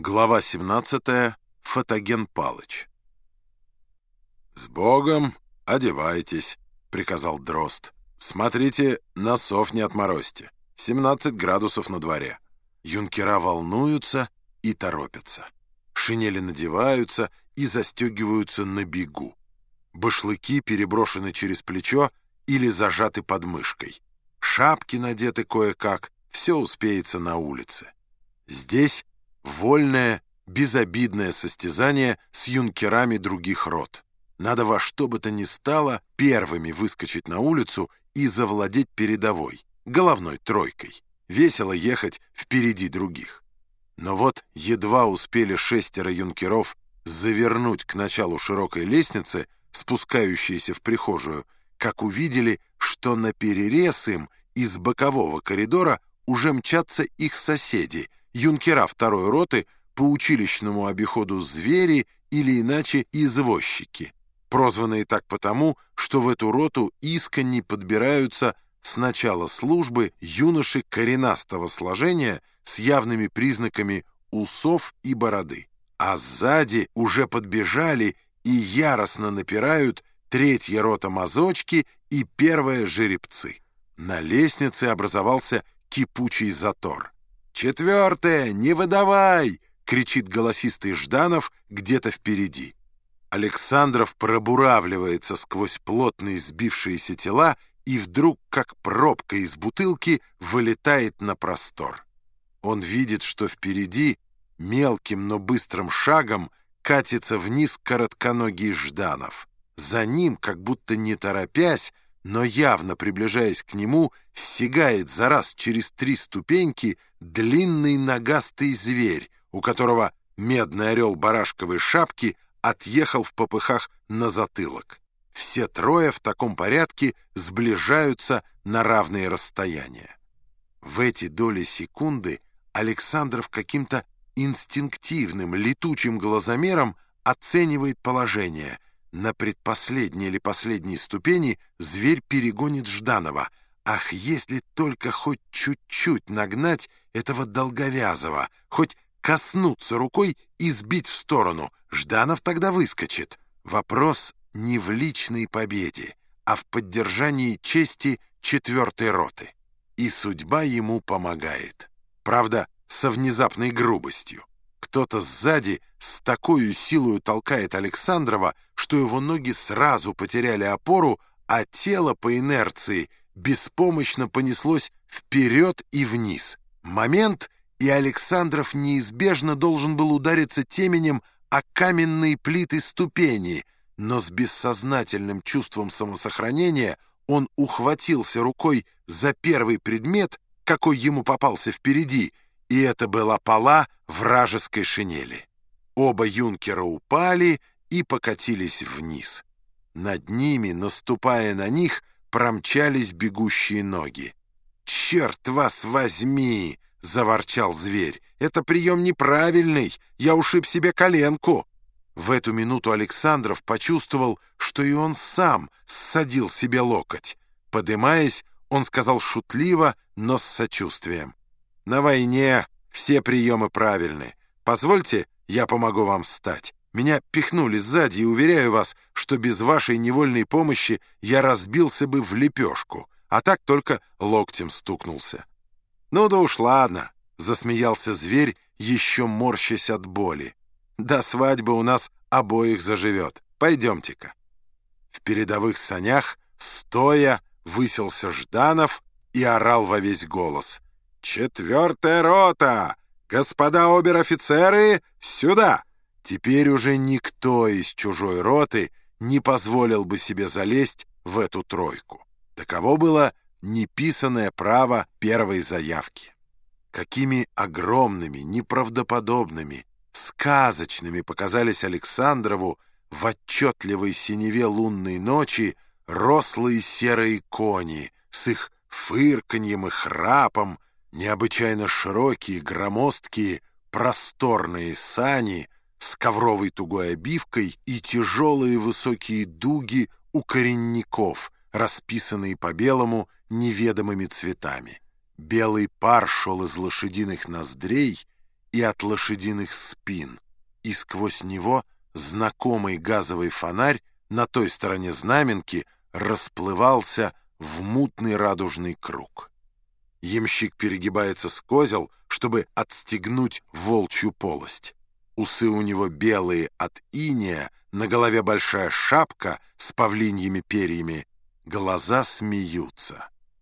Глава 17. Фотоген Палыч. «С Богом! Одевайтесь!» — приказал Дрозд. «Смотрите, носов не отморозьте. 17 градусов на дворе». Юнкера волнуются и торопятся. Шинели надеваются и застегиваются на бегу. Башлыки переброшены через плечо или зажаты под мышкой. Шапки надеты кое-как, все успеется на улице. Здесь вольное, безобидное состязание с юнкерами других род. Надо во что бы то ни стало первыми выскочить на улицу и завладеть передовой, головной тройкой, весело ехать впереди других. Но вот едва успели шестеро юнкеров завернуть к началу широкой лестницы, спускающейся в прихожую, как увидели, что на перерез им из бокового коридора уже мчатся их соседи — юнкера второй роты по училищному обиходу звери или иначе извозчики, прозванные так потому, что в эту роту искренне подбираются с начала службы юноши коренастого сложения с явными признаками усов и бороды. А сзади уже подбежали и яростно напирают третья рота мазочки и первая жеребцы. На лестнице образовался кипучий затор. «Четвертое! Не выдавай!» — кричит голосистый Жданов где-то впереди. Александров пробуравливается сквозь плотные сбившиеся тела и вдруг, как пробка из бутылки, вылетает на простор. Он видит, что впереди мелким, но быстрым шагом катится вниз коротконогий Жданов. За ним, как будто не торопясь, но явно приближаясь к нему, сигает за раз через три ступеньки длинный ногастый зверь, у которого медный орел барашковой шапки отъехал в попыхах на затылок. Все трое в таком порядке сближаются на равные расстояния. В эти доли секунды Александров каким-то инстинктивным летучим глазомером оценивает положение — на предпоследней или последней ступени зверь перегонит Жданова. Ах, если только хоть чуть-чуть нагнать этого долговязого, хоть коснуться рукой и сбить в сторону, Жданов тогда выскочит. Вопрос не в личной победе, а в поддержании чести четвертой роты. И судьба ему помогает. Правда, со внезапной грубостью. Кто-то сзади с такой силой толкает Александрова, что его ноги сразу потеряли опору, а тело по инерции беспомощно понеслось вперед и вниз. Момент, и Александров неизбежно должен был удариться теменем о каменные плиты ступени, но с бессознательным чувством самосохранения он ухватился рукой за первый предмет, какой ему попался впереди, и это была пола вражеской шинели. Оба юнкера упали и покатились вниз. Над ними, наступая на них, промчались бегущие ноги. «Черт вас возьми!» — заворчал зверь. «Это прием неправильный! Я ушиб себе коленку!» В эту минуту Александров почувствовал, что и он сам ссадил себе локоть. Подымаясь, он сказал шутливо, но с сочувствием. «На войне все приемы правильны. Позвольте, я помогу вам встать. Меня пихнули сзади, и уверяю вас, что без вашей невольной помощи я разбился бы в лепешку, а так только локтем стукнулся». «Ну да уж ладно», — засмеялся зверь, еще морщась от боли. «До свадьбы у нас обоих заживет. Пойдемте-ка». В передовых санях, стоя, выселся Жданов и орал во весь голос — «Четвертая рота! Господа обер-офицеры, сюда!» Теперь уже никто из чужой роты не позволил бы себе залезть в эту тройку. Таково было неписанное право первой заявки. Какими огромными, неправдоподобными, сказочными показались Александрову в отчетливой синеве лунной ночи рослые серые кони с их фырканьем и храпом, Необычайно широкие, громоздкие, просторные сани с ковровой тугой обивкой и тяжелые высокие дуги у коренников, расписанные по белому неведомыми цветами. Белый пар шел из лошадиных ноздрей, и от лошадиных спин, и сквозь него знакомый газовый фонарь на той стороне знаменки расплывался в мутный радужный круг. Ямщик перегибается с козел, чтобы отстегнуть волчью полость. Усы у него белые от иния, на голове большая шапка с павлиньими перьями, глаза смеются.